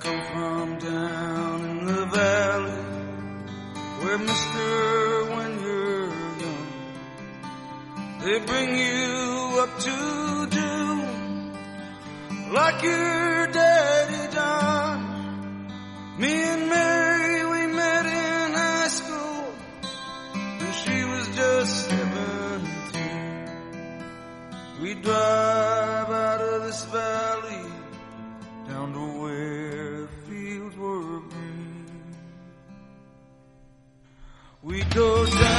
Come from down in the valley where mister when you're young they bring you up to do like your daddy done. Me and Mary we met in high school and she was just seventeen. We drive go down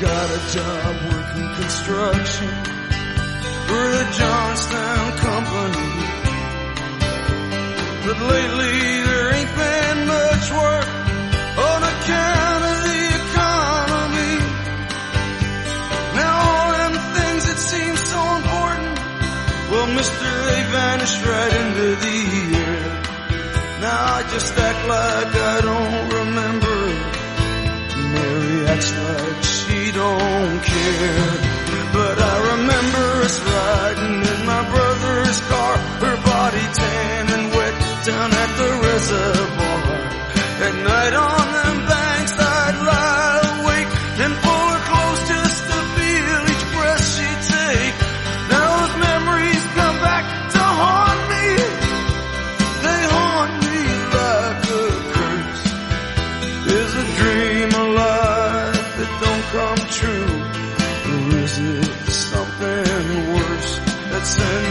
got a job working construction for the Johnstown Company. But lately there ain't been much work on account of the economy. Now all them things that seem so important, well, mister, they vanished right into the air. Now I just act like I don't But I remember us riding in my brother's car, her body tan and wet down at the reservoir. At night on listen.